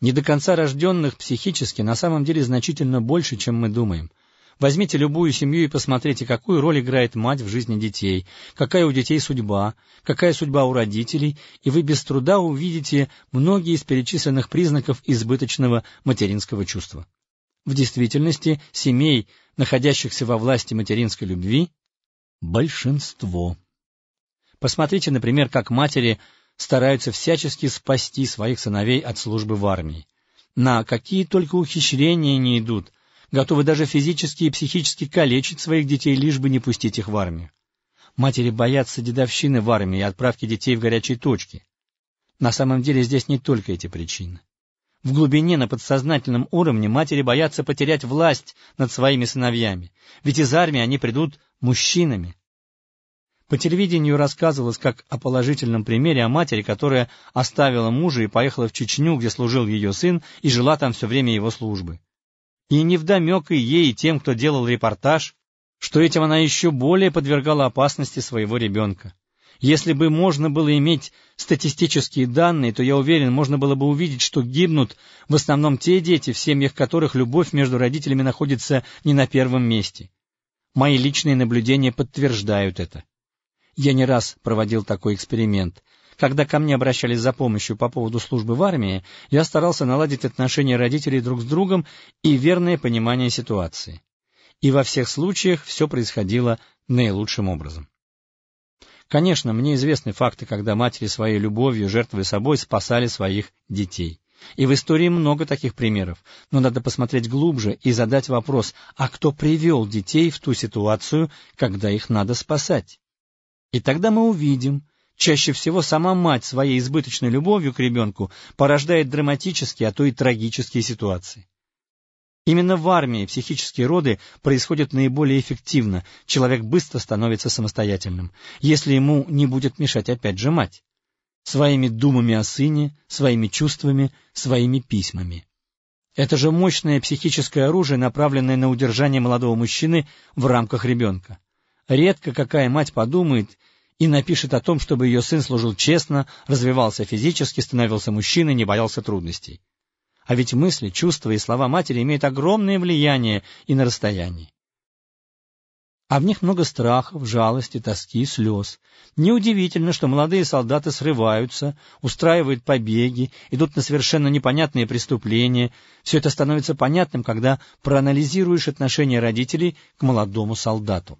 Не до конца рожденных психически на самом деле значительно больше, чем мы думаем. Возьмите любую семью и посмотрите, какую роль играет мать в жизни детей, какая у детей судьба, какая судьба у родителей, и вы без труда увидите многие из перечисленных признаков избыточного материнского чувства. В действительности семей, находящихся во власти материнской любви, большинство. Посмотрите, например, как матери стараются всячески спасти своих сыновей от службы в армии. На какие только ухищрения не идут, готовы даже физически и психически калечить своих детей, лишь бы не пустить их в армию. Матери боятся дедовщины в армии и отправки детей в горячие точки. На самом деле здесь не только эти причины. В глубине, на подсознательном уровне, матери боятся потерять власть над своими сыновьями, ведь из армии они придут мужчинами. По телевидению рассказывалось как о положительном примере о матери, которая оставила мужа и поехала в Чечню, где служил ее сын, и жила там все время его службы. И невдомек и ей, и тем, кто делал репортаж, что этим она еще более подвергала опасности своего ребенка. Если бы можно было иметь статистические данные, то, я уверен, можно было бы увидеть, что гибнут в основном те дети, в семьях которых любовь между родителями находится не на первом месте. Мои личные наблюдения подтверждают это. Я не раз проводил такой эксперимент. Когда ко мне обращались за помощью по поводу службы в армии, я старался наладить отношения родителей друг с другом и верное понимание ситуации. И во всех случаях все происходило наилучшим образом. Конечно, мне известны факты, когда матери своей любовью, жертвуя собой, спасали своих детей. И в истории много таких примеров, но надо посмотреть глубже и задать вопрос, а кто привел детей в ту ситуацию, когда их надо спасать? И тогда мы увидим, чаще всего сама мать своей избыточной любовью к ребенку порождает драматические, а то и трагические ситуации. Именно в армии психические роды происходят наиболее эффективно, человек быстро становится самостоятельным, если ему не будет мешать опять же мать, своими думами о сыне, своими чувствами, своими письмами. Это же мощное психическое оружие, направленное на удержание молодого мужчины в рамках ребенка. Редко какая мать подумает и напишет о том, чтобы ее сын служил честно, развивался физически, становился мужчиной, не боялся трудностей. А ведь мысли, чувства и слова матери имеют огромное влияние и на расстоянии. А в них много страхов, жалости, тоски, слез. Неудивительно, что молодые солдаты срываются, устраивают побеги, идут на совершенно непонятные преступления. Все это становится понятным, когда проанализируешь отношение родителей к молодому солдату.